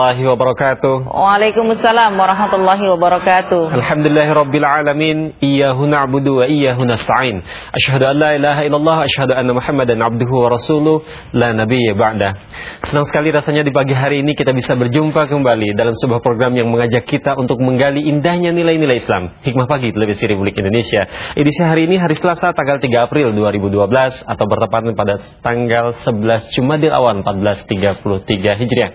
warahmatullahi wabarakatuh. Waalaikumsalam warahmatullahi wabarakatuh. Alhamdulillahirabbil alamin, iyyahu na'budu wa iyyahu nasta'in. Asyhadu an la ilaha illallah, asyhadu anna Muhammadan abduhu wa rasuluh, la nabiyya ba'da. Senang sekali rasanya di pagi hari ini kita bisa berjumpa kembali dalam sebuah program yang mengajak kita untuk menggali indahnya nilai-nilai Islam. Hikmah Pagi Televisi Republik Indonesia. Edisi hari ini hari Selasa tanggal 3 April 2012 atau bertepatan pada tanggal 11 Jumadil Awal 1433 Hijriah.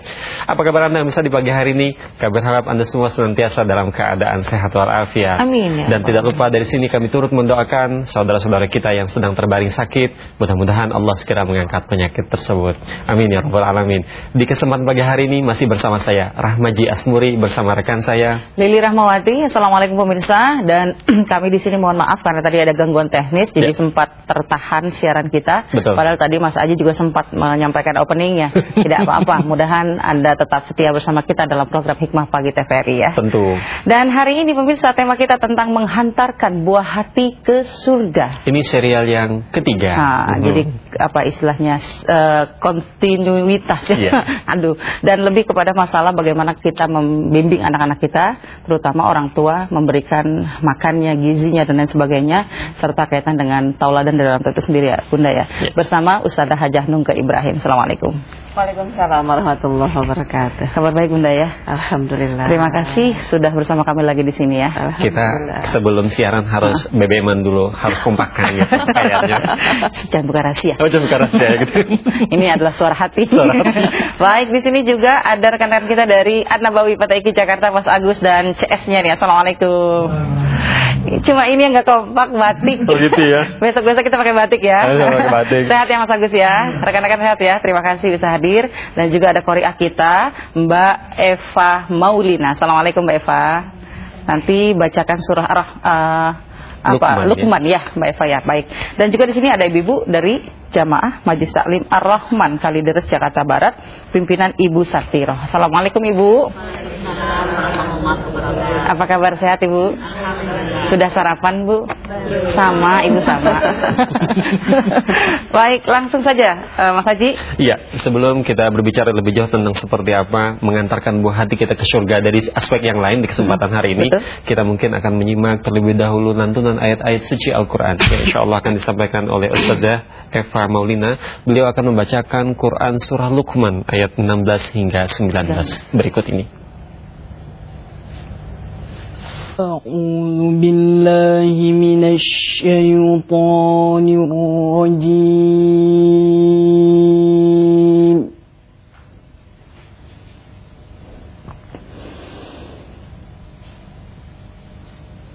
Apa kabar Anda bisa di pagi hari ini? Kami berharap Anda semua senantiasa dalam keadaan sehat walafiat. Amin. Ya Dan tidak lupa dari sini kami turut mendoakan saudara-saudara kita yang sedang terbaring sakit. Mudah-mudahan Allah segera mengangkat penyakit tersebut. Amin ya rabbal alamin. Di kesempatan pagi hari ini masih bersama saya Rahmaji Asmuri bersama rekan saya Lili Rahmawati. Assalamualaikum pemirsa dan kami di sini mohon maaf karena tadi ada gangguan teknis jadi Ya. sempat tertahan siaran kita. Betul. Padahal tadi Mas Aji juga sempat menyampaikan openingnya. Tidak apa-apa. Mudahan Anda tetap setia bersama kita dalam program Hikmah Pagi TVRI ya. tentu. Dan hari ini pemirsa tema kita tentang menghantarkan buah hati ke surga. Ini serial yang ketiga. Nah, Mhm. jadi apa istilahnya eh, kontinuitas ya. Iya. Aduh, dan lebih kepada masalah bagaimana kita membimbing anak-anak kita, terutama orang tua memberikan makannya, gizinya dan lain sebagainya serta kaitan dengan tauladan dalam itu sendiri ya, Bunda ya. Iya. Bersama Ustazah Hajah Nungke Ibrahim. Assalamualaikum. Waalaikumsalam warahmatullahi wabarakatuh. Kabar baik Bunda ya. Alhamdulillah. Terima kasih sudah bersama kami lagi di sini ya. Kita sebelum siaran harus BBM-an dulu, harus kompakkan gitu kayaknya. Jangan buka rahasia. Oh, jangan karena saya gitu. Ini adalah suara hati. Suara hati. Baik, di sini juga ada rekan-rekan kita dari An-Nabawi Pataiki Jakarta, Mas Agus dan CS-nya nih. Assalamualaikum. Cuma ini yang nggak kompak batik. Oh, gitu ya. Besok-besok kita pakai batik ya. Ayo, pakai batik. sehat ya Mas Agus ya. Rekan-rekan sehat ya. Terima kasih bisa hadir dan juga ada koriah kita Mbak Eva Maulina. Assalamualaikum Mbak Eva. Nanti bacakan surah Ar eh, apa Luqman, ya. Ya Mbak Eva ya baik dan juga di sini ada ibu-ibu dari jamaah Majlis Taklim Ar-Rahman Kalideres Jakarta Barat pimpinan Ibu Sartiro Assalamualaikum Ibu. Apa kabar? Sehat Ibu? Sudah sarapan Bu? Sama Ibu sama. Baik langsung saja eh, Mas Haji. Iya, sebelum kita berbicara lebih jauh tentang seperti apa mengantarkan buah hati kita ke surga dari aspek yang lain di kesempatan hari ini, Betul. kita mungkin akan menyimak terlebih dahulu lantunan ayat-ayat suci Al-Quran. yang insya Allah akan disampaikan oleh Ustazah Eva Maulina. Beliau akan membacakan Quran Surah Luqman ayat 16 hingga 19 berikut ini. أعوذ بالله من الشيطان الرجيم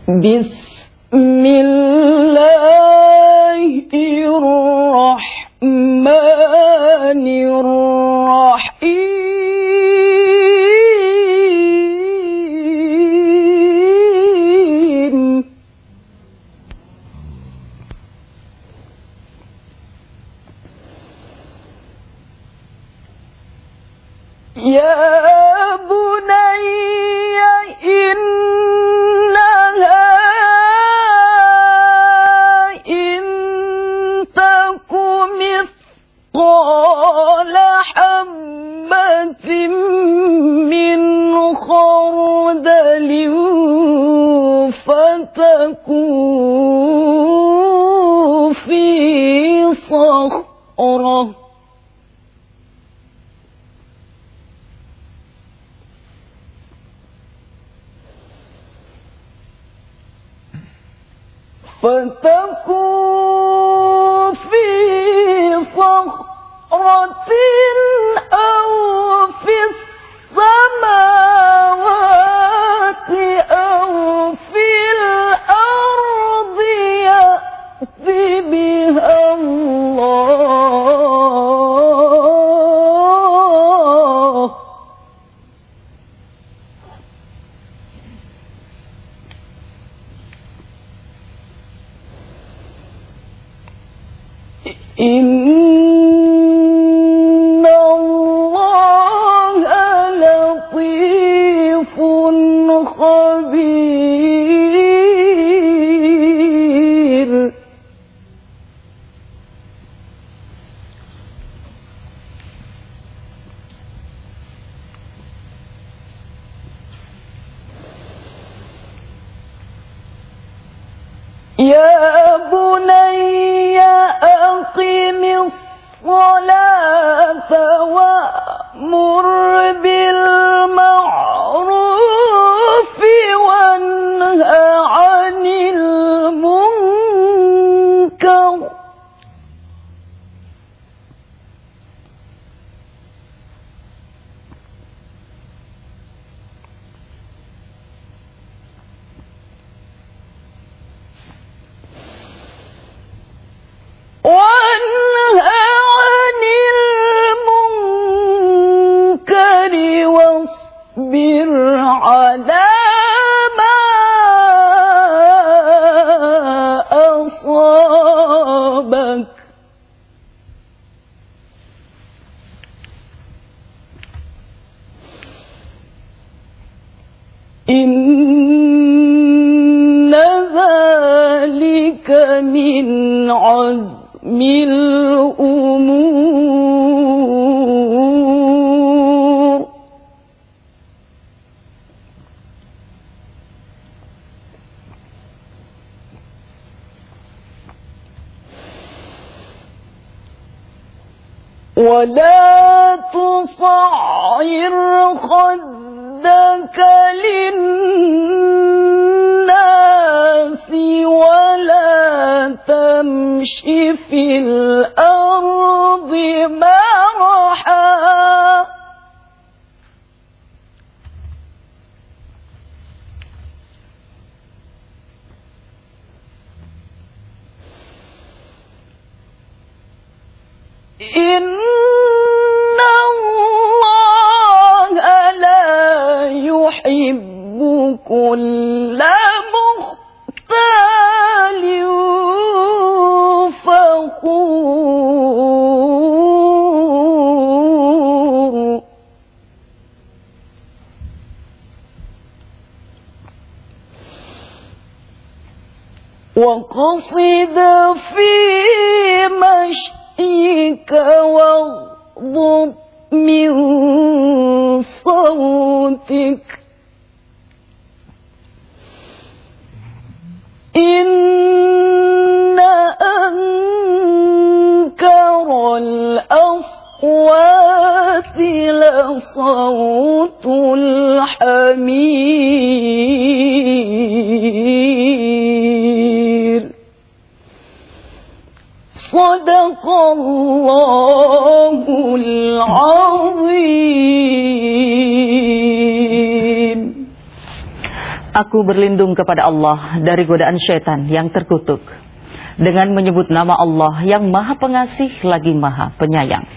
بسم إن الله لا يحب كل مختال فخور وقصد في مشيك واغضض من Aku berlindung kepada Allah dari godaan syaitan yang terkutuk dengan menyebut nama Allah yang maha pengasih lagi maha penyayang.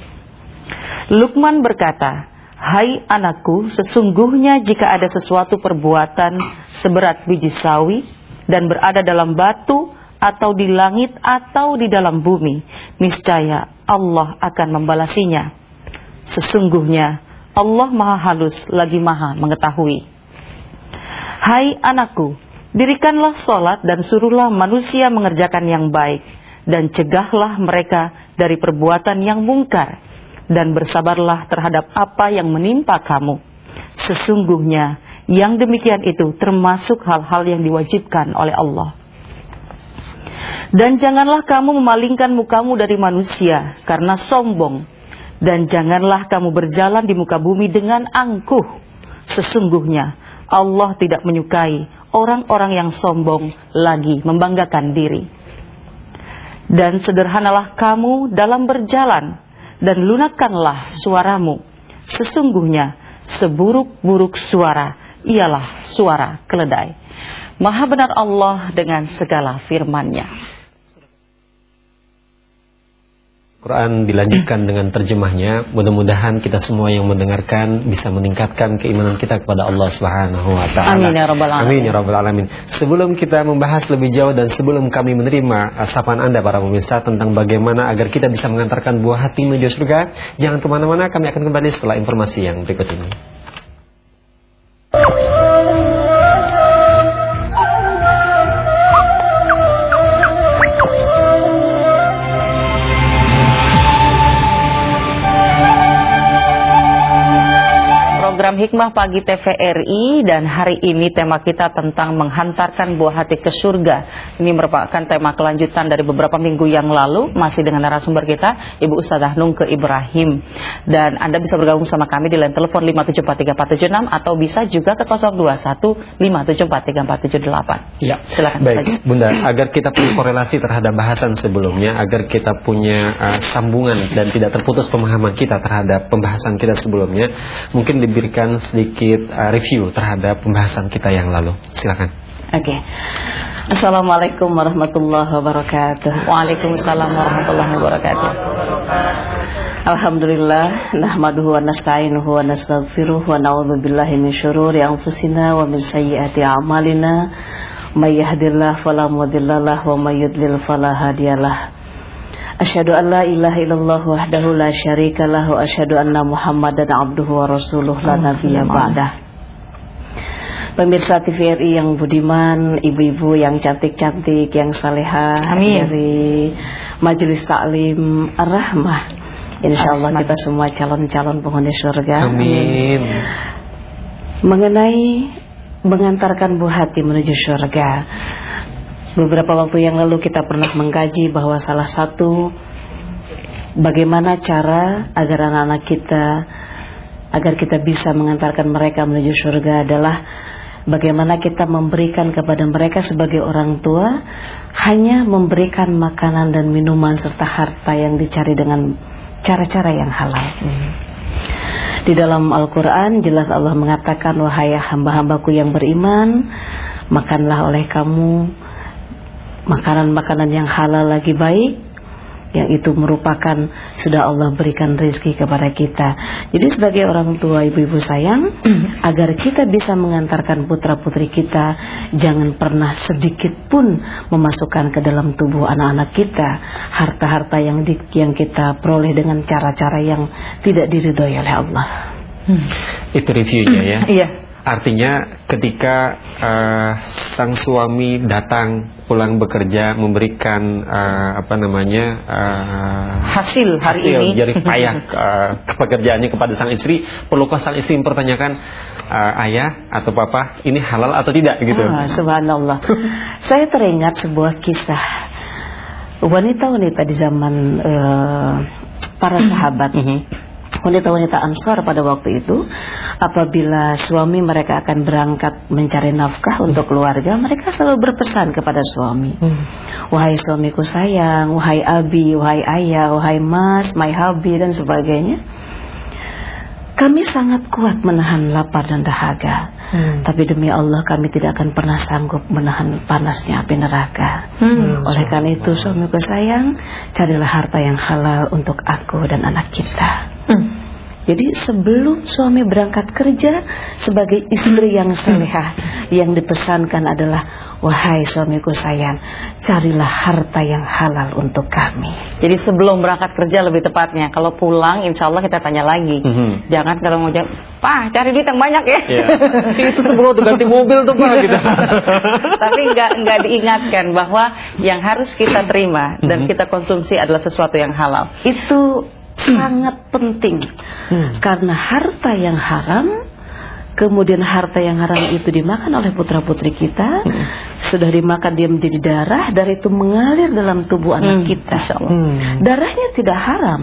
Lukman berkata, Hai anakku, sesungguhnya jika ada sesuatu perbuatan seberat biji sawi dan berada dalam batu atau di langit atau di dalam bumi, niscaya Allah akan membalasinya. Sesungguhnya Allah maha halus lagi maha mengetahui. Hai anakku, dirikanlah solat dan suruhlah manusia mengerjakan yang baik, dan cegahlah mereka dari perbuatan yang mungkar, dan bersabarlah terhadap apa yang menimpa kamu. Sesungguhnya yang demikian itu termasuk hal-hal yang diwajibkan oleh Allah. Dan janganlah kamu memalingkan mukamu dari manusia karena sombong, dan janganlah kamu berjalan di muka bumi dengan angkuh. Sesungguhnya Allah tidak menyukai orang-orang yang sombong lagi membanggakan diri. Dan sederhanalah kamu dalam berjalan dan lunakkanlah suaramu. Sesungguhnya seburuk-buruk suara ialah suara keledai. Maha benar Allah dengan segala firman-Nya. Quran dilanjutkan dengan terjemahnya. Mudah-mudahan kita semua yang mendengarkan bisa meningkatkan keimanan kita kepada Allah Subhanahu wa taala. Amin ya rabbal alamin. Amin ya rabbal alamin. Sebelum kita membahas lebih jauh dan sebelum kami menerima sapaan Anda para pemirsa tentang bagaimana agar kita bisa mengantarkan buah hati menuju surga, jangan ke mana-mana. Kami akan kembali setelah informasi yang berikut ini. Program Hikmah Pagi TVRI dan hari ini tema kita tentang menghantarkan buah hati ke surga. Ini merupakan tema kelanjutan dari beberapa minggu yang lalu masih dengan narasumber kita Ibu Ustazah Nungke Ibrahim. Dan Anda bisa bergabung sama kami di line telepon 5743476 atau bisa juga ke 021 Ya, Silakan. Baik, Bunda, agar kita punya korelasi terhadap bahasan sebelumnya, agar kita punya uh, sambungan dan tidak terputus pemahaman kita terhadap pembahasan kita sebelumnya, mungkin diberikan sedikit uh, review terhadap pembahasan kita yang lalu. Silakan. Oke. Assalamualaikum warahmatullahi wabarakatuh. Waalaikumsalam warahmatullahi wabarakatuh. Alhamdulillah nahmaduhu wa nasta'inuhu wa nastaghfiruh wa na'udzu billahi min syururi anfusina wa min sayyiati a'malina. May yahdihillahu fala mudhillalah wa may yudlil fala hadiyalah. Asyhadu an la ilaha illallah wahdahu la syarika lah wa asyhadu anna Muhammadan abduhu wa rasuluh la nabiyya ba'dah. Pemirsa TVRI yang budiman, ibu-ibu yang cantik-cantik, yang salehah Amin. dari Majelis Taklim Ar-Rahmah. Insya Allah kita semua calon-calon penghuni surga. Amin. Mengenai mengantarkan buah hati menuju surga. Beberapa waktu yang lalu kita pernah mengkaji bahwa salah satu bagaimana cara agar anak-anak kita agar kita bisa mengantarkan mereka menuju surga adalah bagaimana kita memberikan kepada mereka sebagai orang tua hanya memberikan makanan dan minuman serta harta yang dicari dengan cara-cara yang halal. Di dalam Al-Quran jelas Allah mengatakan Wahai hamba-hambaku yang beriman Makanlah oleh kamu Makanan-makanan yang halal lagi baik Yang itu merupakan Sudah Allah berikan rezeki kepada kita Jadi sebagai orang tua ibu-ibu sayang Agar kita bisa mengantarkan putra-putri kita Jangan pernah sedikit pun Memasukkan ke dalam tubuh anak-anak kita Harta-harta yang, di, yang kita peroleh dengan cara-cara yang Tidak diridhoi oleh Allah Itu reviewnya ya. Iya. Artinya ketika uh, sang suami datang pulang bekerja memberikan uh, apa namanya uh, Hasil hari hasil ini. jerih payah uh, pekerjaannya kepada sang istri, perlukah sang istri mempertanyakan uh, ayah atau papa ini halal atau tidak gitu? Ah, subhanallah. Saya teringat sebuah kisah wanita-wanita di zaman eh, para sahabat. Mhm. Wanita-wanita Ansar pada waktu itu apabila suami mereka akan berangkat mencari nafkah untuk keluarga, mereka selalu berpesan kepada suami. Wahai suamiku sayang, wahai abi, wahai ayah, wahai mas, my hubby dan sebagainya. Kami sangat kuat menahan lapar dan dahaga. Tapi demi Allah kami tidak akan pernah sanggup menahan panasnya api neraka. Oleh karena itu suamiku sayang, carilah harta yang halal untuk aku dan anak kita. Jadi sebelum suami berangkat kerja sebagai istri yang salehah yang dipesankan adalah wahai suamiku sayang, carilah harta yang halal untuk kami. Jadi sebelum berangkat kerja lebih tepatnya, kalau pulang insya Allah kita tanya lagi. Mhm. Jangan kalau mau jawab, Pak cari duit yang banyak ya. Iya. Itu sebelum tuh ganti mobil tuh pak gitu. Tapi nggak nggak diingatkan bahwa yang harus kita terima dan kita konsumsi adalah sesuatu yang halal. Itu sangat penting. Karena harta yang haram kemudian harta yang haram itu dimakan oleh putra putri kita sudah dimakan dia menjadi darah dari itu mengalir dalam tubuh anak Hmm, kita. Insya Allah. darahnya tidak haram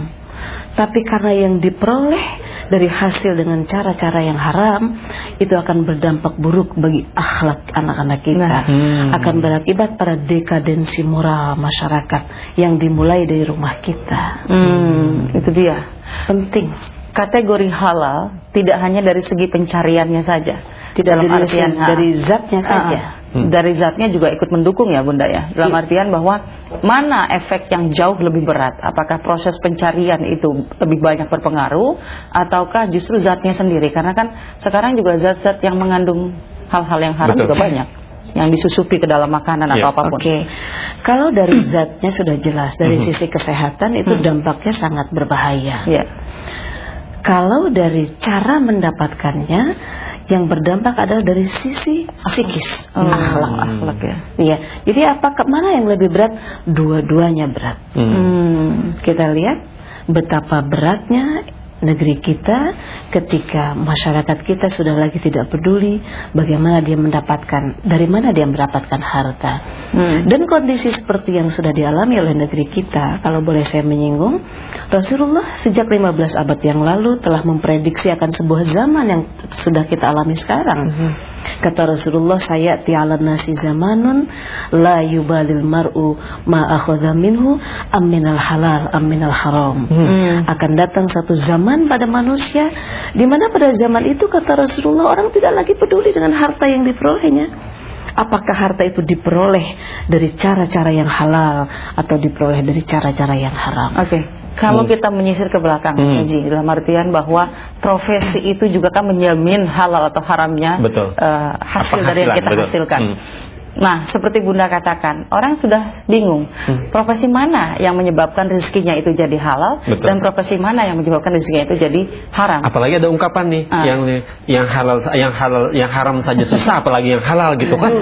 tapi karena yang diperoleh dari hasil dengan cara-cara yang haram itu akan berdampak buruk bagi akhlak anak-anak kita Hmm. akan berakibat pada dekadensi moral masyarakat yang dimulai dari rumah kita Hmm, itu dia. penting Kategori halal tidak hanya dari segi pencariannya saja. Di dalam Dari- artian dari zatnya saja. Hmm. Dari zatnya juga ikut mendukung ya Bunda ya. Dalam artian bahwa mana efek yang jauh lebih berat? Apakah proses pencarian itu lebih banyak berpengaruh ataukah justru zatnya sendiri? Karena kan sekarang juga zat-zat yang mengandung hal-hal yang haram Betul. juga banyak yang disusupi ke dalam makanan Iya. atau apa pun. Oke, kalau dari zatnya sudah jelas, dari Mhm. sisi kesehatan itu Hmm. dampaknya sangat berbahaya. Ya. Kalau dari cara mendapatkannya, yang berdampak adalah dari sisi psikis, Oh, akhlak. akhlak ya. Iya, jadi apa mana yang lebih berat? Dua-duanya berat. Hmm. Hmm. Kita lihat betapa beratnya negeri kita ketika masyarakat kita sudah lagi tidak peduli bagaimana dia mendapatkan dari mana dia mendapatkan harta. Hmm. dan kondisi seperti yang sudah dialami oleh negeri kita kalau boleh saya menyinggung Rasulullah sejak 15 abad yang lalu telah memprediksi akan sebuah zaman yang sudah kita alami sekarang kata Rasulullah saya ti'ala nasi zamanun la yubalil mar'u ma akhadha minhu am minal halal am minal haram Hmm. akan datang satu zaman pada manusia di mana pada zaman itu kata Rasulullah orang tidak lagi peduli dengan harta yang diperolehnya. Apakah harta itu diperoleh dari cara-cara yang halal atau diperoleh dari cara-cara yang haram? Oke. Kalau kita menyisir ke belakang, Hmm. Haji, dalam artian bahwa profesi itu juga kan menjamin halal atau haramnya Betul. eh, hasil dari yang kita betul. hasilkan. Hmm. Nah, seperti Bunda katakan, orang sudah bingung Hmm. profesi mana yang menyebabkan rezekinya itu jadi halal Betul. dan profesi mana yang menyebabkan rezekinya itu jadi haram. Apalagi ada ungkapan nih Ah. yang yang halal yang halal yang haram saja susah apalagi yang halal gitu kan.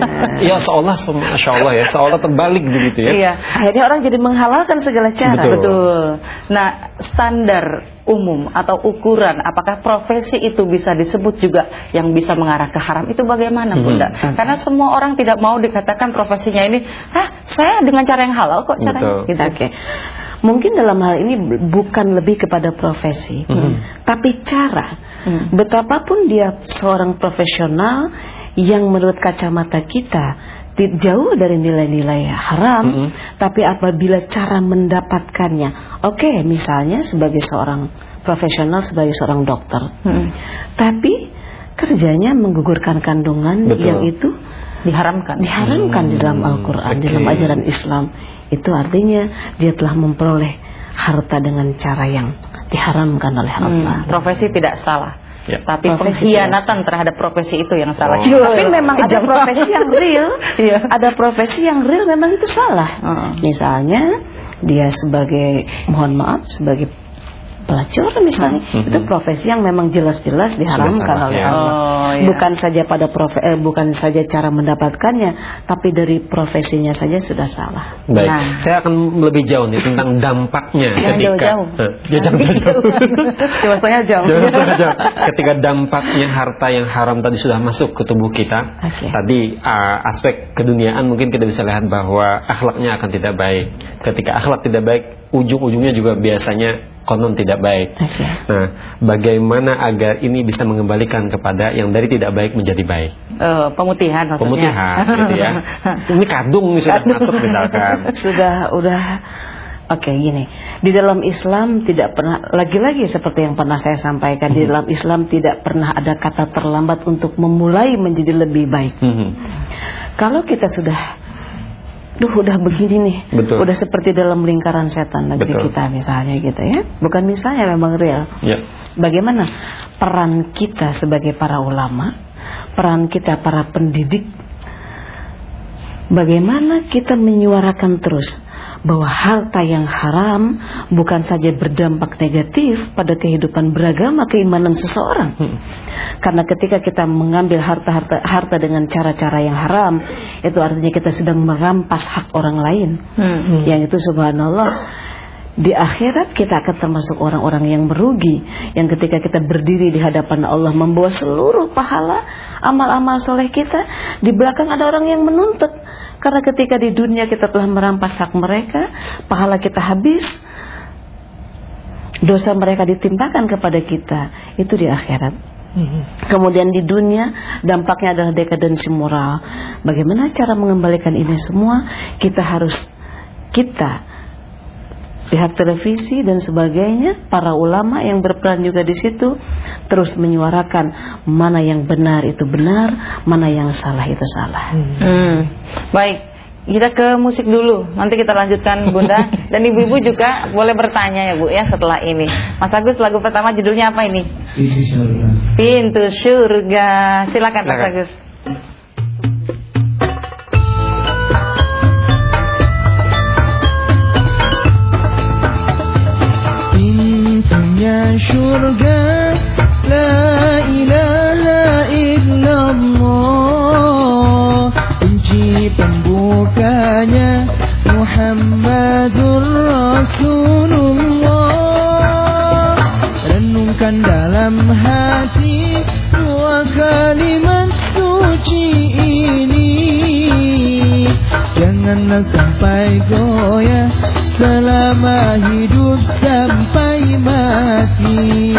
ya seolah masya Allah ya seolah terbalik begitu ya. Iya. Akhirnya orang jadi menghalalkan segala cara. Betul. Betul. Nah, standar umum atau ukuran apakah profesi itu bisa disebut juga yang bisa mengarah ke haram itu bagaimana Hmm. Bunda? Karena semua orang tidak mau dikatakan profesinya ini, ah saya dengan cara yang halal kok caranya. Betul. Gitu. Oke. Mungkin dalam hal ini bukan lebih kepada profesi, tapi cara. Hmm. Betapapun dia seorang profesional yang menurut kacamata kita jauh dari nilai-nilai haram, Mhm. tapi apabila cara mendapatkannya, oke, misalnya sebagai seorang profesional, sebagai seorang dokter, Hmm. tapi kerjanya menggugurkan kandungan Betul. yang itu Diharamkan. diharamkan di dalam Hmm, Al-Quran, di oke. dalam ajaran Islam. Itu artinya dia telah memperoleh harta dengan cara yang diharamkan oleh Hmm, Allah. profesi tidak salah. Ya. Tapi Profesi pengkhianatan terhadap profesi itu yang salah. Oh. Tapi memang ada profesi yang real, Iya. ada profesi yang real memang itu salah. Heeh. Misalnya dia sebagai mohon maaf sebagai pelacur misalnya Mhm. itu profesi yang memang jelas-jelas diharamkan oleh ya. Allah. Oh, ya. Bukan saja pada profe eh, bukan saja cara mendapatkannya, tapi dari profesinya saja sudah salah. Baik, Nah. saya akan lebih jauh nih tentang dampaknya Jangan ketika jauh-jauh. Eh, ya, jangan jauh-jauh. Jauh. Jangan jauh-jauh. Ketika dampaknya harta yang haram tadi sudah masuk ke tubuh kita, Oke. tadi uh, aspek keduniaan mungkin kita bisa lihat bahwa akhlaknya akan tidak baik. Ketika akhlak tidak baik, ujung-ujungnya juga biasanya konon tidak baik. Oke. Nah, bagaimana agar ini bisa mengembalikan kepada yang dari tidak baik menjadi baik? Eh, pemutihan maksudnya. Pemutihan, gitu ya. Ini kadung sudah masuk misalkan. sudah udah Oke gini di dalam Islam tidak pernah lagi-lagi seperti yang pernah saya sampaikan di dalam Islam tidak pernah ada kata terlambat untuk memulai menjadi lebih baik. Mhm. Kalau kita sudah Duh udah begini nih Betul. Udah seperti dalam lingkaran setan negeri Betul. kita misalnya gitu ya Bukan misalnya memang real Ya. Bagaimana peran kita sebagai para ulama Peran kita para pendidik Bagaimana kita menyuarakan terus bahwa harta yang haram bukan saja berdampak negatif pada kehidupan beragama keimanan seseorang. Hmm. Karena ketika kita mengambil harta-harta harta dengan cara-cara yang haram, itu artinya kita sedang merampas hak orang lain. Hmm. Yang itu subhanallah di akhirat kita akan termasuk orang-orang yang merugi yang ketika kita berdiri di hadapan Allah membawa seluruh pahala amal-amal soleh kita di belakang ada orang yang menuntut karena ketika di dunia kita telah merampas hak mereka pahala kita habis dosa mereka ditimpakan kepada kita itu di akhirat Kemudian di dunia dampaknya adalah dekadensi moral. Bagaimana cara mengembalikan ini semua? Kita harus kita pihak televisi dan sebagainya, para ulama yang berperan juga di situ terus menyuarakan mana yang benar itu benar, mana yang salah itu salah. Hmm. Baik, kita ke musik dulu. Nanti kita lanjutkan Bunda dan ibu-ibu juga boleh bertanya ya Bu ya setelah ini. Mas Agus lagu pertama judulnya apa ini? Pintu surga. Silakan Mas. Agus. Surga La ilaha illallah Kunci pembukanya Muhammadur Rasulullah Renung Renungkan dalam hati dua kalimat suci ini Janganlah sampai goyah selama hidup mati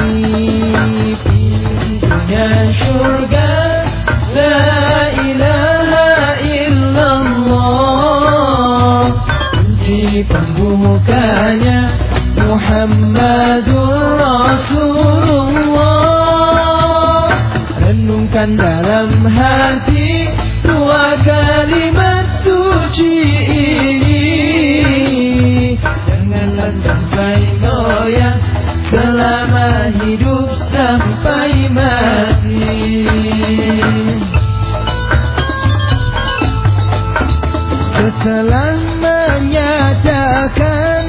Setelah menyatakan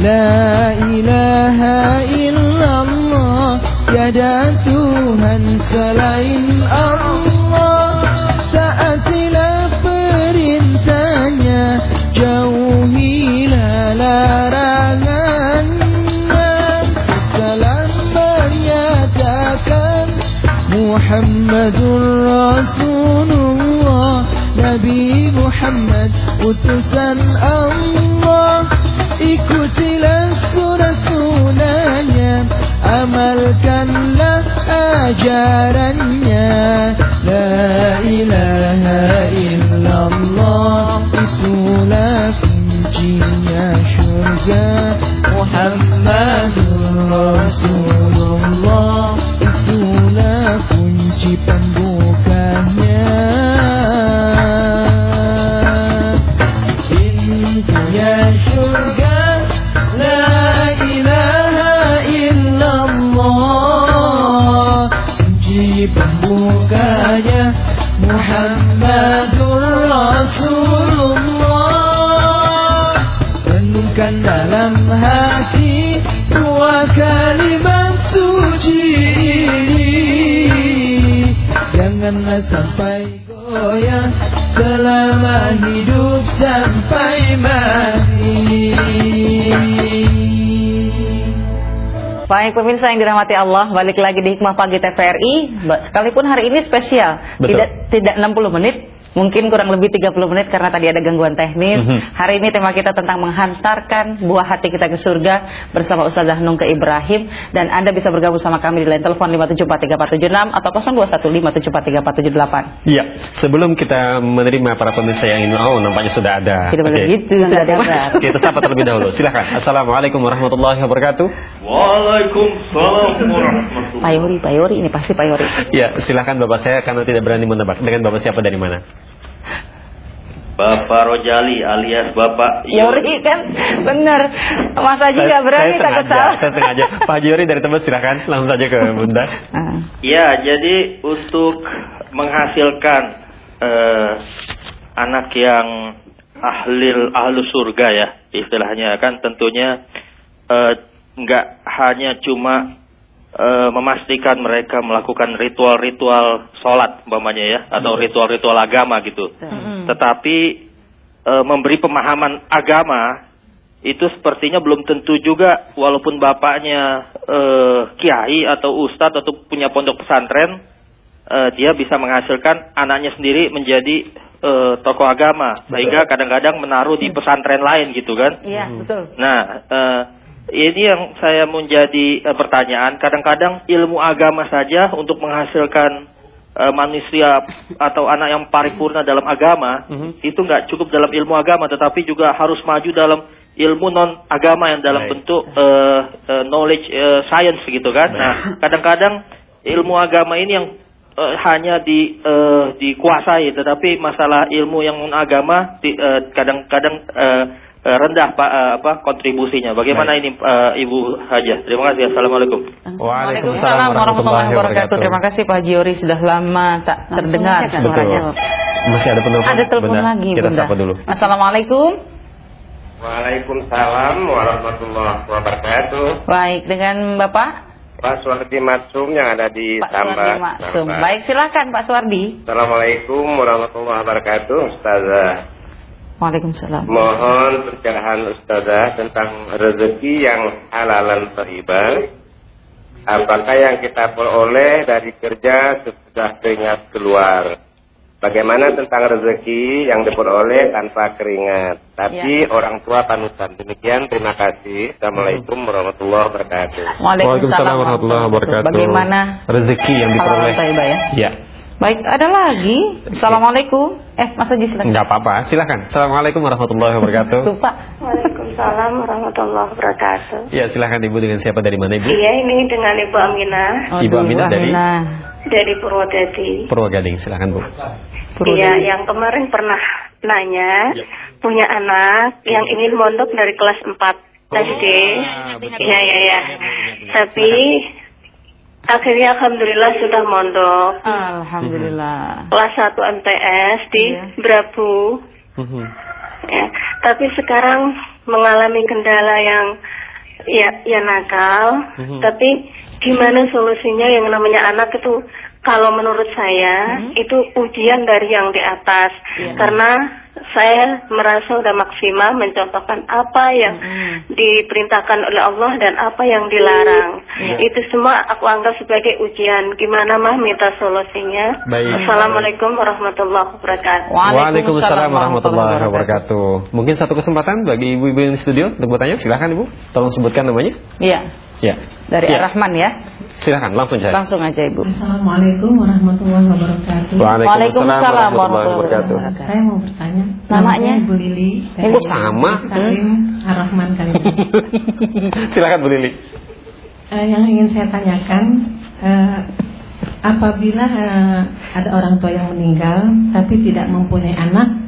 La ilaha illallah Tiada Tuhan selain Allah. Taatilah perintahnya Jauhilah larangannya. Setelah menyatakan Muhammadur Rasulullah Nabi Muhammad utusan Allah Ikutilah surah-sunahnya Amalkanlah ajarannya Janganlah sampai goyah Selama hidup sampai mati Baik pemirsa yang dirahmati Allah, balik lagi di Hikmah Pagi TVRI. Sekalipun hari ini spesial, Betul. tidak tidak 60 menit, mungkin kurang lebih 30 menit karena tadi ada gangguan teknis. Mhm. Hari ini tema kita tentang menghantarkan buah hati kita ke surga bersama Ustazah Nungke Ibrahim dan Anda bisa bergabung sama kami di line telepon 5743476 atau 0215743478. Iya, sebelum kita menerima para pemirsa yang ingin oh nampaknya sudah ada. Tidak boleh Oke. gitu, sudah ada. Kita sapa terlebih dahulu. Silakan. Assalamualaikum warahmatullahi wabarakatuh. Waalaikumsalam warahmatullahi Pak Yori, Pak Yori, ini pasti Pak Yori. Ya, silakan Bapak saya karena tidak berani menebak. Dengan Bapak siapa dari mana? Bapak Rojali alias Bapak Yori kan, bener. Mas Haji nggak berani saya takut salah. saya sengaja. Pak Haji Yori dari Tebet silakan langsung saja ke Bunda. Ah. Ya, jadi untuk menghasilkan eh, anak yang ahlil ahlu surga ya istilahnya kan tentunya eh, nggak hanya cuma eh, memastikan mereka melakukan ritual-ritual sholat umpamanya ya atau ritual-ritual agama gitu. Tetapi eh, memberi pemahaman agama itu sepertinya belum tentu juga walaupun bapaknya eh, kiai atau ustadz atau punya pondok pesantren eh, dia bisa menghasilkan anaknya sendiri menjadi eh, tokoh agama. Sehingga kadang-kadang menaruh di pesantren lain gitu kan. Iya, betul. Nah, eh, ini yang saya menjadi eh, pertanyaan. Kadang-kadang ilmu agama saja untuk menghasilkan eh, manusia atau anak yang paripurna dalam agama Mhm. itu nggak cukup dalam ilmu agama, tetapi juga harus maju dalam ilmu non agama yang dalam Baik. bentuk eh, eh, knowledge eh, science gitu kan. Nah, kadang-kadang ilmu agama ini yang eh, hanya di eh, dikuasai, tetapi masalah ilmu yang non agama di- kadang-kadang eh, rendah pak eh, apa kontribusinya. Bagaimana ini eh, Ibu Haja? Terima kasih. Assalamualaikum. Waalaikumsalam warahmatullahi wabarakatuh. Terima kasih Pak Jiori sudah lama tak Langsung terdengar Kak. suaranya. Masih ada penelpon. Ada telepon lagi, Kita Bunda. sapa dulu. Assalamualaikum. Waalaikumsalam warahmatullahi wabarakatuh. Baik, dengan Bapak Pak Suwardi Matsum yang ada di Pak Samba. Suwardi. Samba. Baik, silakan Pak Suwardi. Assalamualaikum warahmatullahi wabarakatuh, Ustazah. Waalaikumsalam. Mohon pencerahan Ustazah tentang rezeki yang halal dan thayyibah. apakah yang kita peroleh dari kerja sesudah keringat keluar? Bagaimana tentang rezeki yang diperoleh tanpa keringat? Tapi orang tua panutan. Demikian, terima kasih. Assalamualaikum warahmatullahi wabarakatuh. Waalaikumsalam warahmatullahi wabarakatuh. Bagaimana rezeki yang diperoleh? halal thayyibah ya? Ya. Baik, ada lagi. Assalamualaikum. Eh, Mas Haji silakan. Enggak apa-apa, silakan. Assalamualaikum warahmatullahi wabarakatuh. Lupa. Waalaikumsalam warahmatullahi wabarakatuh. Ya, silakan Ibu dengan siapa dari mana Ibu? Iya, ini dengan Ibu Aminah Ibu Aminah dari? dari Purwodadi. Purwogading, silakan Bu. Iya, yang kemarin pernah nanya punya anak yang ingin mondok dari kelas 4 SD. Iya, iya, iya. Tapi akhirnya alhamdulillah sudah mondok. Alhamdulillah. Kelas 1 MTS di Iya. Brabu. Mhm. Ya, tapi sekarang mengalami kendala yang ya ya nakal. Mhm. Tapi gimana solusinya yang namanya anak itu kalau menurut saya itu ujian dari yang di atas. Karena saya merasa udah maksimal mencontohkan apa yang diperintahkan oleh Allah dan apa yang dilarang. Itu semua aku anggap sebagai ujian. Gimana mah minta solusinya? Baik. Assalamualaikum warahmatullahi wabarakatuh. Waalaikumsalam warahmatullahi wabarakatuh. Mungkin satu kesempatan bagi ibu-ibu yang di studio untuk bertanya. Silakan Ibu. Tolong sebutkan namanya. Iya, Ya. dari Ya. Ar-Rahman ya. Silakan langsung saja. Langsung aja Ibu. Assalamualaikum warahmatullahi wabarakatuh. Waalaikumsalam warahmatullahi wabarakatuh. Saya mau bertanya. Namanya? Bu Lili. dari Ibu sama. Muslim Ar-Rahman kali ini. silakan Bu Lili. Eh, yang ingin saya tanyakan, eh, apabila eh, ada orang tua yang meninggal tapi tidak mempunyai anak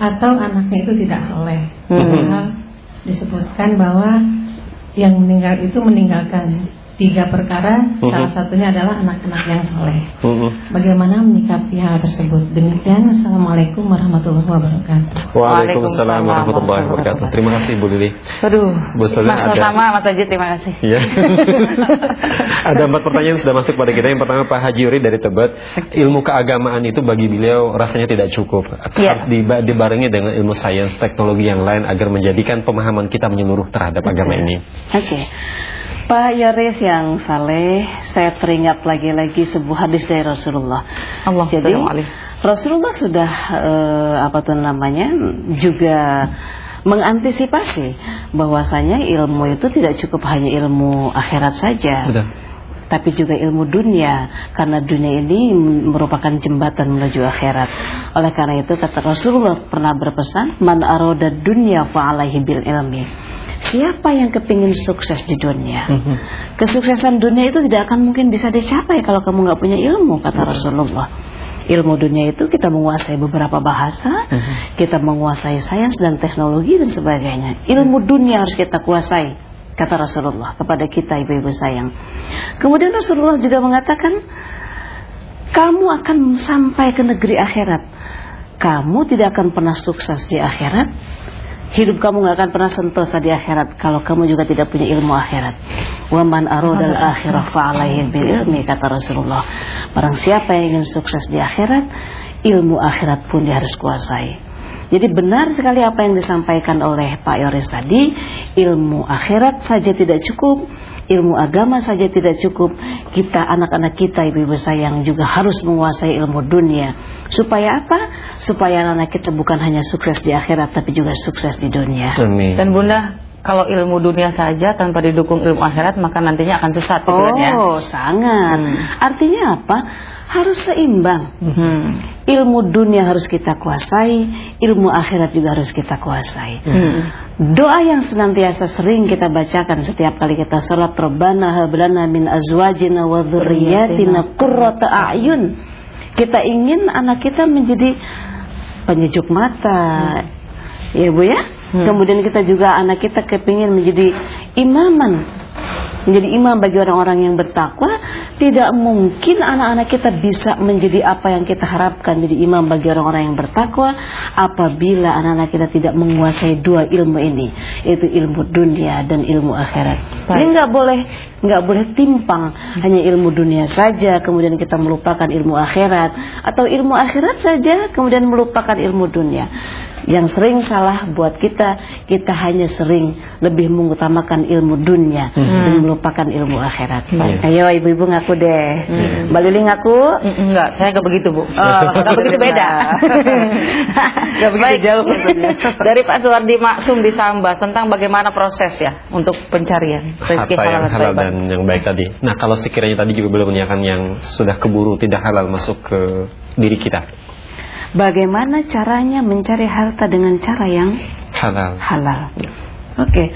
atau anaknya itu tidak soleh, Padahal disebutkan bahwa yang meninggal itu meninggalkan tiga perkara, salah satunya adalah anak-anak yang soleh. Mhm. Bagaimana menyikapi hal tersebut? Demikian, Assalamualaikum warahmatullahi wabarakatuh. Waalaikumsalam warahmatullahi wabarakatuh. Terima kasih Bu Lili. Aduh. Bu Mas ada- sama Mas Haji terima kasih. Iya. Ada empat pertanyaan yang sudah masuk pada kita. Yang pertama Pak Haji Yuri dari Tebet, ilmu keagamaan itu bagi beliau rasanya tidak cukup. Iya. Harus diba- dibarengi dengan ilmu sains, teknologi yang lain agar menjadikan pemahaman kita menyeluruh terhadap agama ini. Oke. Pak Yaris yang saleh, saya teringat lagi-lagi sebuah hadis dari Rasulullah. Allah Jadi. Rasulullah sudah eh, apa tuh namanya juga mengantisipasi bahwasanya ilmu itu tidak cukup hanya ilmu akhirat saja. Betul. Tapi juga ilmu dunia karena dunia ini merupakan jembatan menuju akhirat. Oleh karena itu kata Rasulullah pernah berpesan, "Man aroda dunya fa'alaihi bil ilmi." Siapa yang kepingin sukses di dunia? Kesuksesan dunia itu tidak akan mungkin bisa dicapai kalau kamu nggak punya ilmu, kata Rasulullah. Ilmu dunia itu kita menguasai beberapa bahasa, kita menguasai sains dan teknologi dan sebagainya. Ilmu dunia harus kita kuasai, kata Rasulullah kepada kita ibu-ibu sayang. Kemudian Rasulullah juga mengatakan, kamu akan sampai ke negeri akhirat. Kamu tidak akan pernah sukses di akhirat Hidup kamu gak akan pernah sentosa di akhirat kalau kamu juga tidak punya ilmu akhirat. Wa man aradal akhirah fa'alaihi bil ilmi kata Rasulullah. Barang siapa yang ingin sukses di akhirat, ilmu akhirat pun dia harus kuasai. Jadi benar sekali apa yang disampaikan oleh Pak Yoris tadi, ilmu akhirat saja tidak cukup, ilmu agama saja tidak cukup. Kita anak-anak kita ibu-ibu sayang juga harus menguasai ilmu dunia. Supaya apa? Supaya anak-anak kita bukan hanya sukses di akhirat tapi juga sukses di dunia. Amin. Dan Bunda, kalau ilmu dunia saja tanpa didukung ilmu akhirat maka nantinya akan sesat gitu kan ya. Oh, sangat. Artinya apa? Harus seimbang. Hmm. Ilmu dunia harus kita kuasai, ilmu akhirat juga harus kita kuasai. Hmm. Doa yang senantiasa sering kita bacakan setiap kali kita sholat Rabbana hablana min azwajina wa dhurriyyatina qurrata a'yun. Kita ingin anak kita menjadi penyejuk mata. Ya Bu ya? Kemudian kita juga anak kita kepingin menjadi imaman. Menjadi imam bagi orang-orang yang bertakwa. Tidak mungkin anak-anak kita bisa menjadi apa yang kita harapkan jadi imam bagi orang-orang yang bertakwa apabila anak-anak kita tidak menguasai dua ilmu ini. Yaitu ilmu dunia dan ilmu akhirat. Ini nggak boleh nggak boleh timpang. Hanya ilmu dunia saja kemudian kita melupakan ilmu akhirat. Atau ilmu akhirat saja kemudian melupakan ilmu dunia yang sering salah buat kita kita hanya sering lebih mengutamakan ilmu dunia dan melupakan ilmu akhirat. Iya. Ayo ibu-ibu ngaku deh. Mbak Lili ngaku? Enggak, saya nggak begitu bu. Oh, Nggak begitu beda. Nggak begitu Baik. jauh maksudnya. Dari Pak Suwardi Maksum di Samba tentang bagaimana proses ya untuk pencarian rezeki Harta yang halal halal dan yang baik tadi. Nah, kalau sekiranya tadi juga belum menyiapkan yang sudah keburu tidak halal masuk ke diri kita. Bagaimana caranya mencari harta dengan cara yang Halal. halal? Oke.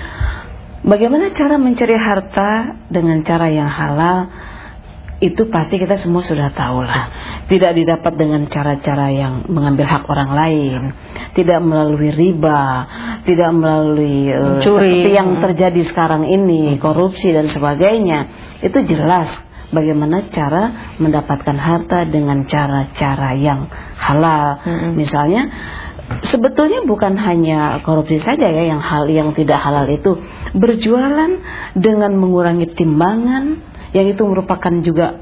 Bagaimana cara mencari harta dengan cara yang halal? Itu pasti kita semua sudah tahu lah. Tidak didapat dengan cara-cara yang mengambil hak orang lain, tidak melalui riba, tidak melalui Mencuri. seperti yang terjadi sekarang ini, korupsi dan sebagainya. Itu jelas bagaimana cara mendapatkan harta dengan cara-cara yang halal. Misalnya sebetulnya bukan hanya korupsi saja ya yang hal yang tidak halal itu. Berjualan dengan mengurangi timbangan yang itu merupakan juga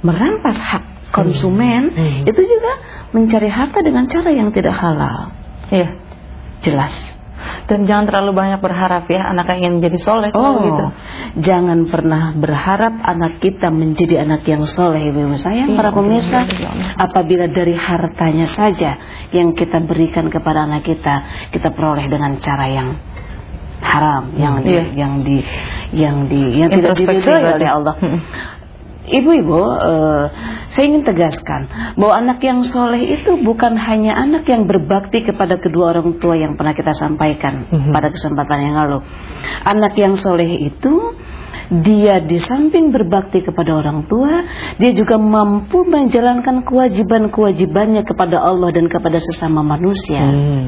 merampas hak konsumen itu juga mencari harta dengan cara yang tidak halal. Iya. jelas Dan jangan terlalu banyak berharap ya anak yang ingin menjadi soleh Oh, gitu. jangan pernah berharap anak kita menjadi anak yang soleh, ibu-ibu sayang, Iya, para pemirsa. benar-benar. Apabila dari hartanya saja yang kita berikan kepada anak kita, kita peroleh dengan cara yang haram, yang di, Iya. yang di, yang di, yang tidak diridhoi oleh Allah. Mm. Ibu-ibu, eh, saya ingin tegaskan bahwa anak yang soleh itu bukan hanya anak yang berbakti kepada kedua orang tua yang pernah kita sampaikan pada kesempatan yang lalu. Anak yang soleh itu dia di samping berbakti kepada orang tua, dia juga mampu menjalankan kewajiban-kewajibannya kepada Allah dan kepada sesama manusia. Hmm.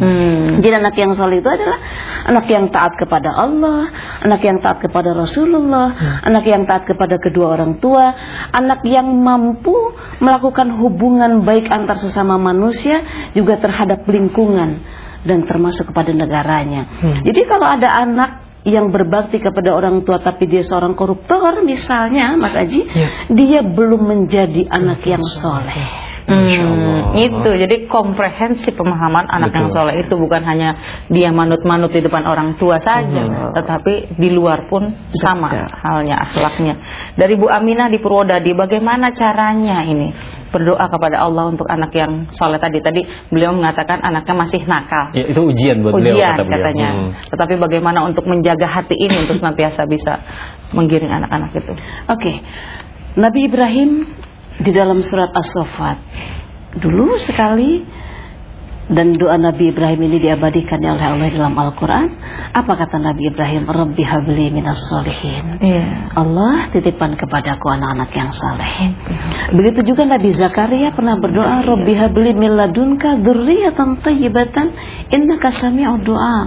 Jadi anak yang soleh itu adalah anak yang taat kepada Allah, anak yang taat kepada Rasulullah, anak yang taat kepada kedua orang tua, anak yang mampu melakukan hubungan baik antar sesama manusia juga terhadap lingkungan dan termasuk kepada negaranya. Jadi kalau ada anak yang berbakti kepada orang tua tapi dia seorang koruptor misalnya Mas Aji, dia belum menjadi anak yang soleh. Hmm, itu jadi komprehensif pemahaman anak yang Betul. soleh itu bukan hanya dia manut-manut di depan orang tua saja, tetapi di luar pun sama halnya akhlaknya. Dari Bu Aminah di Purwodadi, bagaimana caranya ini berdoa kepada Allah untuk anak yang soleh tadi? Tadi beliau mengatakan anaknya masih nakal. Ya, itu ujian buat beliau Ujian kata beliau. katanya. Hmm. Tetapi bagaimana untuk menjaga hati ini untuk senantiasa bisa menggiring anak-anak itu? Oke. Nabi Ibrahim di dalam surat As-Saffat. Dulu sekali dan doa Nabi Ibrahim ini diabadikan oleh Allah dalam Al-Quran. Apa kata Nabi Ibrahim? Rabbi habli minas solihin Iya. Allah titipkan kepadaku anak-anak yang saleh. Begitu juga Nabi Zakaria pernah berdoa Rabbi habli min ladunka dzurriyyatan thayyibatan innaka sami'ud doa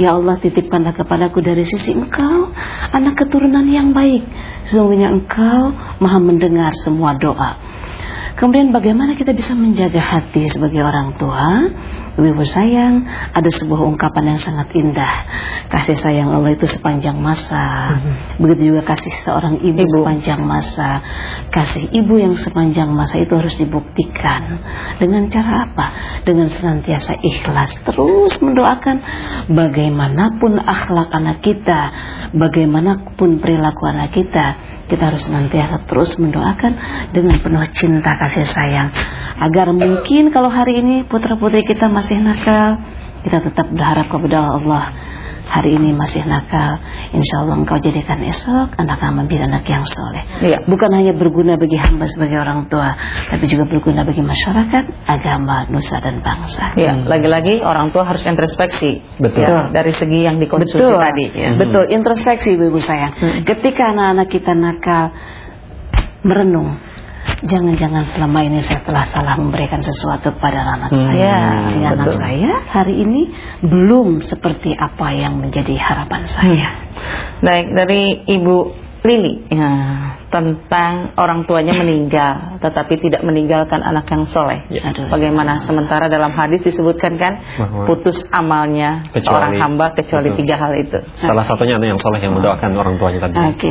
Ya Allah titipkanlah kepadaku dari sisi engkau Anak keturunan yang baik. Sesungguhnya engkau maha mendengar semua doa. Kemudian bagaimana kita bisa menjaga hati sebagai orang tua Ibu sayang Ada sebuah ungkapan yang sangat indah. Kasih sayang Allah itu sepanjang masa. Begitu juga kasih seorang ibu, Ibu. sepanjang masa. Kasih ibu yang sepanjang masa itu harus dibuktikan. Dengan cara apa? Dengan senantiasa ikhlas. Terus mendoakan Bagaimanapun akhlak anak kita Bagaimanapun perilaku anak kita Kita harus senantiasa terus mendoakan Dengan penuh cinta kasih sayang. Agar mungkin kalau hari ini putra-putri kita masih nakal Kita tetap berharap kepada Allah Hari ini masih nakal Insya Allah engkau jadikan esok Anak menjadi anak yang soleh Iya. Bukan hanya berguna bagi hamba sebagai orang tua Tapi juga berguna bagi masyarakat Agama, nusa dan bangsa Ya, lagi-lagi orang tua harus introspeksi. Betul. Ya, dari segi yang dikonsumsi Betul. tadi. Ya. Betul, introspeksi ibu-ibu sayang. Ketika anak-anak kita nakal merenung, jangan-jangan selama ini saya telah salah memberikan sesuatu kepada anak saya. Sehingga anak betul. saya hari ini belum seperti apa yang menjadi harapan saya. Baik, dari Ibu Lili ya, tentang orang tuanya meninggal tetapi tidak meninggalkan anak yang soleh. Ya. Aduh, Bagaimana? Sementara dalam hadis disebutkan kan Bahwa- putus amalnya Kecuali- seorang hamba kecuali Betul. tiga hal itu. Salah satunya anak yang soleh yang mendoakan orang tuanya tadi. Oke,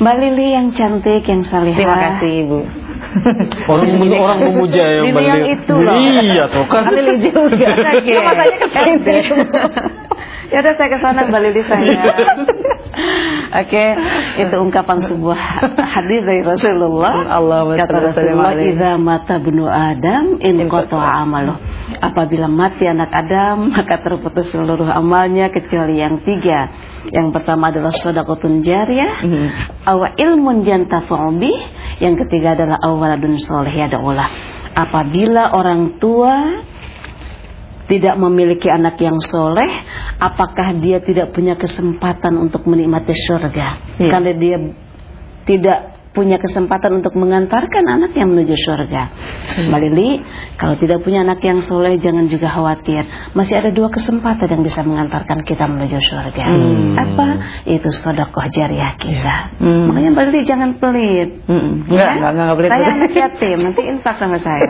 Mbak Lili yang cantik, yang salihah. Terima kasih Ibu. Orang orang memuja yang Lili yang beli- itu loh. Iya tuh kan. Lili juga. Oke. Matanya ke sini. Ya udah saya ke sana Mbak Lili saya. Oke, itu ungkapan sebuah hadis dari Rasulullah. Allah Kata Rasulullah, "Idza mata benu Adam in qata'a amaluh." Apabila mati anak Adam, maka terputus seluruh amalnya kecuali yang tiga. Yang pertama adalah sedekatun jariyah, aw ilmun yantafa'u bih, yang ketiga adalah awaladun soleh yad'ulah. Apabila orang tua tidak memiliki anak yang soleh, apakah dia tidak punya kesempatan untuk menikmati surga? Iya. Karena dia tidak punya kesempatan untuk mengantarkan anak yang menuju surga. Mbak Lili, kalau tidak punya anak yang soleh, jangan juga khawatir. Masih ada dua kesempatan yang bisa mengantarkan kita menuju surga. Hmm. Apa? Itu sodakoh jariah kita. Hmm. Makanya Mbak Lili jangan pelit. Mm-mm. Ya? Enggak, enggak, enggak, boleh Saya pelit. anak yatim, nanti infak sama saya.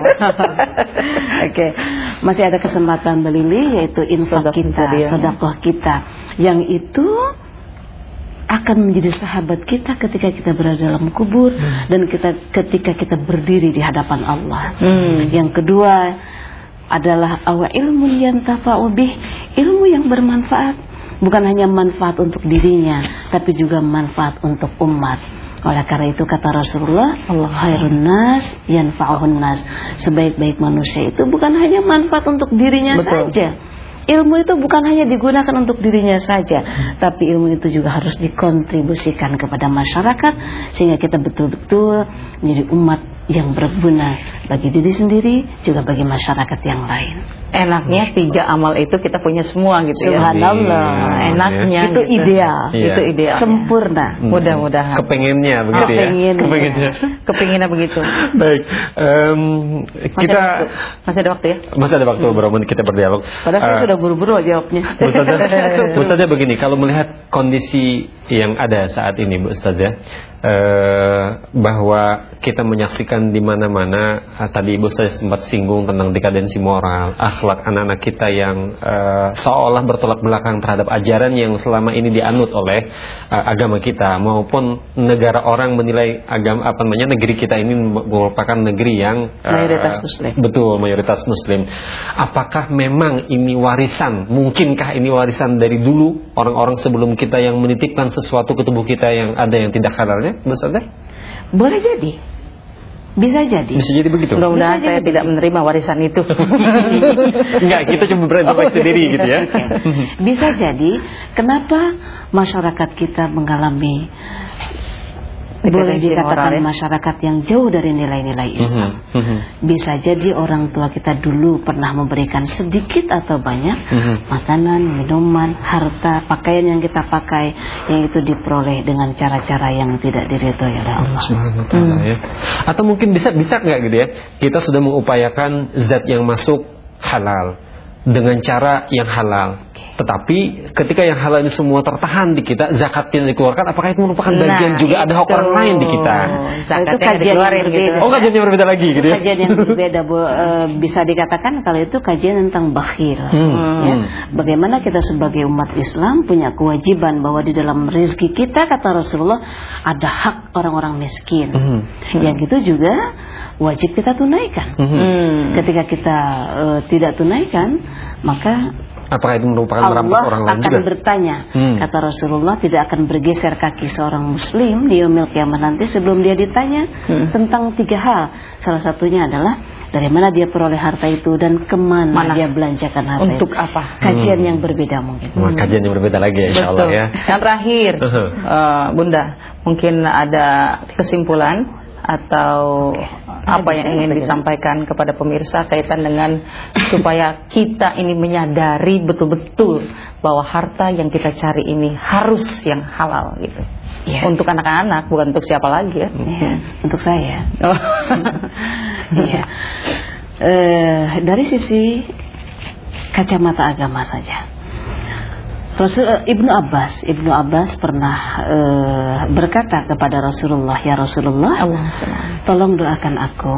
Oke, masih ada kesempatan Mbak Lili yaitu infak kita, jariah. sodakoh kita, yang itu akan menjadi sahabat kita ketika kita berada dalam kubur dan kita ketika kita berdiri di hadapan Allah. Hmm. Yang kedua adalah awa ilmu yang bih, ilmu yang bermanfaat, bukan hanya manfaat untuk dirinya, tapi juga manfaat untuk umat. Oleh karena itu kata Rasulullah, Allah khairun nas yanfa'uhun nas. Sebaik-baik manusia itu bukan hanya manfaat untuk dirinya Betul. saja. Ilmu itu bukan hanya digunakan untuk dirinya saja, tapi ilmu itu juga harus dikontribusikan kepada masyarakat sehingga kita betul-betul menjadi umat yang berguna bagi diri sendiri juga bagi masyarakat yang lain. Enaknya tiga amal itu kita punya semua gitu ya. Subhanallah. Amin. Enaknya itu gitu. ideal, Iya. Itu ideal. sempurna. Mudah-mudahan. Kepengennya begitu ya. Kepengennya. Kepengennya. Kepinginnya begitu. Baik, em, Masih kita ada waktu. Masih ada waktu ya? masih ada waktu beberapa menit kita berdialog. Padahal saya Sudah buru-buru jawabnya. Bu Ustazah, Bu Ustazah begini, kalau melihat kondisi yang ada saat ini Bu Ustazah, eh, bahwa kita menyaksikan di mana-mana eh, tadi Ibu saya sempat singgung tentang dekadensi moral, akhlak anak-anak kita yang eh, seolah bertolak belakang terhadap ajaran yang selama ini dianut oleh eh, agama kita maupun negara orang menilai agama apa namanya negeri kita ini merupakan negeri yang eh, Mayoritas Muslim. Betul, mayoritas muslim. Apakah memang ini warisan? Mungkinkah ini warisan dari dulu orang-orang sebelum kita yang menitipkan sesuatu ke tubuh kita yang ada yang tidak halalnya, Bu Ustazah? Boleh jadi. Bisa jadi. Bisa jadi begitu. Mudah-mudahan saya jadi tidak menerima warisan itu. Enggak, kita cuma berintrospeksi diri gitu ya. Bisa jadi kenapa masyarakat kita mengalami boleh dikatakan moral ya. masyarakat yang jauh dari nilai-nilai Islam. Mhm, mhm. Bisa jadi orang tua kita dulu pernah memberikan sedikit atau banyak Mhm. makanan, minuman, harta, pakaian yang kita pakai yang itu diperoleh dengan cara-cara yang tidak diridhoi oleh Allah. Ta'ala, ya. Atau mungkin bisa bisa nggak gitu ya? Kita sudah mengupayakan zat yang masuk halal dengan cara yang halal. Tetapi ketika yang halal ini semua tertahan di kita, zakatnya dikeluarkan, apakah itu merupakan bagian Nah, juga ada hak itu. orang lain di kita? Zakatnya Itu kajian yang gitu. berbeda. Oh, kajiannya berbeda lagi gitu ya? Kajian yang berbeda Bu. Eh, bisa dikatakan kalau itu kajian tentang bakhil. Hmm, Ya. hmm. Bagaimana kita sebagai umat Islam punya kewajiban bahwa di dalam rezeki kita kata Rasulullah ada hak orang-orang miskin. Hmm. Yang itu juga wajib kita tunaikan. Hmm. Ketika kita eh, tidak tunaikan, maka Apakah itu merupakan merampas Allah orang lain akan juga? bertanya Hmm. kata Rasulullah tidak akan bergeser kaki seorang muslim di yaumil kiamat nanti sebelum dia ditanya Hmm. tentang tiga hal salah satunya adalah dari mana dia peroleh harta itu dan ke mana Mana? dia belanjakan harta Untuk itu apa? kajian Hmm. yang berbeda mungkin Wah, kajian yang berbeda lagi ya, insya Allah Betul. ya. Yang terakhir, Uh-huh. eh, Bunda, mungkin ada kesimpulan atau apa yang ingin disampaikan kepada pemirsa kaitan dengan supaya kita ini menyadari betul-betul bahwa harta yang kita cari ini harus yang halal gitu. Iya. Untuk anak-anak, bukan untuk siapa lagi ya. Iya, untuk saya Oh. Iya. Eh, dari sisi kacamata agama saja. Rasul eh, Ibnu Abbas, Ibnu Abbas pernah eh, berkata kepada Rasulullah, "Ya Rasulullah, tolong doakan aku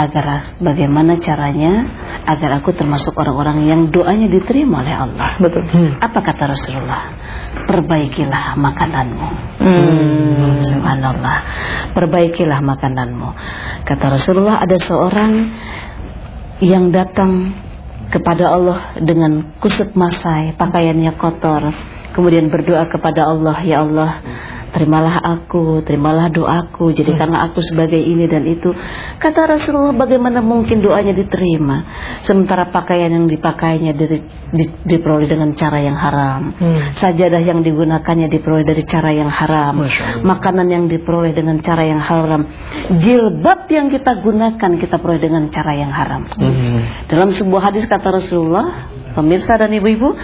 agar bagaimana caranya agar aku termasuk orang-orang yang doanya diterima oleh Allah." Betul. Apa kata Rasulullah? Perbaikilah makananmu. Hmm. Subhanallah. Perbaikilah makananmu. Kata Rasulullah ada seorang yang datang kepada Allah dengan kusut masai, pakaiannya kotor, kemudian berdoa kepada Allah, ya Allah, terimalah aku, terimalah doaku, jadikanlah aku sebagai ini dan itu. Kata Rasulullah, bagaimana mungkin doanya diterima, sementara pakaian yang dipakainya di, di, diperoleh dengan cara yang haram, Hmm. sajadah yang digunakannya diperoleh dari cara yang haram, makanan yang diperoleh dengan cara yang haram, jilbab yang kita gunakan kita peroleh dengan cara yang haram. Hmm. Dalam sebuah hadis kata Rasulullah, pemirsa dan ibu-ibu,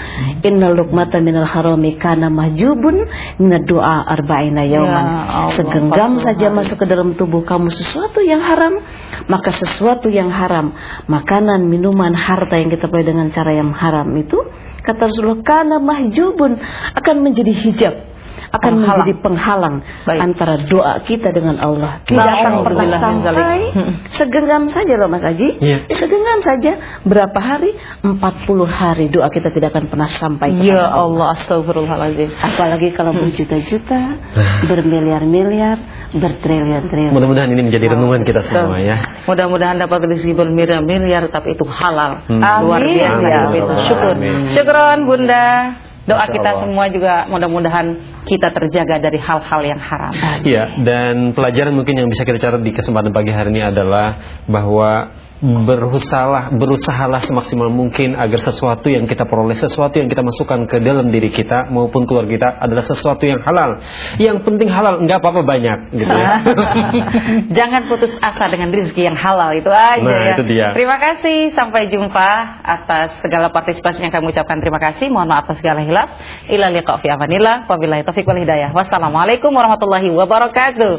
innal luqmata minal harami kana mahjubun minad doa arba'ina yauman. Ya Allah, Segenggam 40 saja hari. masuk ke dalam tubuh kamu sesuatu yang haram, maka sesuatu yang haram, makanan, minuman, harta yang kita peroleh dengan cara yang haram itu kata Rasulullah kana mahjubun akan menjadi hijab akan Penghalang. menjadi penghalang Baik. antara doa kita dengan Allah. Tidak Nah, akan pernah sampai Hmm. segenggam saja loh Mas Aji. Iya. Segenggam saja berapa hari? 40 hari doa kita tidak akan pernah sampai Ya kepada Allah, astagfirullahaladzim. Apalagi kalau berjuta-juta, bermiliar-miliar, bertriliun-triliun. Mudah-mudahan ini menjadi renungan kita semua ya. Mudah-mudahan dapat rezeki bermiliar-miliar tapi itu halal. Hmm. Luar biasa itu. Syukur. Amin. Syukron Bunda. Doa kita Allah. semua juga mudah-mudahan kita terjaga dari hal-hal yang haram. Iya, dan pelajaran mungkin yang bisa kita catat di kesempatan pagi hari ini adalah bahwa berusahalah berusahalah semaksimal mungkin agar sesuatu yang kita peroleh, sesuatu yang kita masukkan ke dalam diri kita maupun keluar kita adalah sesuatu yang halal. Yang penting halal, nggak apa-apa banyak gitu ya. Jangan putus asa dengan rezeki yang halal itu aja Nah, ya. itu dia. Terima kasih, sampai jumpa atas segala partisipasi yang kami ucapkan. Terima kasih. Mohon maaf atas segala hilaf. Ila liqa fi amanillah. Wabillahi taufiq wal hidayah. Wassalamualaikum warahmatullahi wabarakatuh.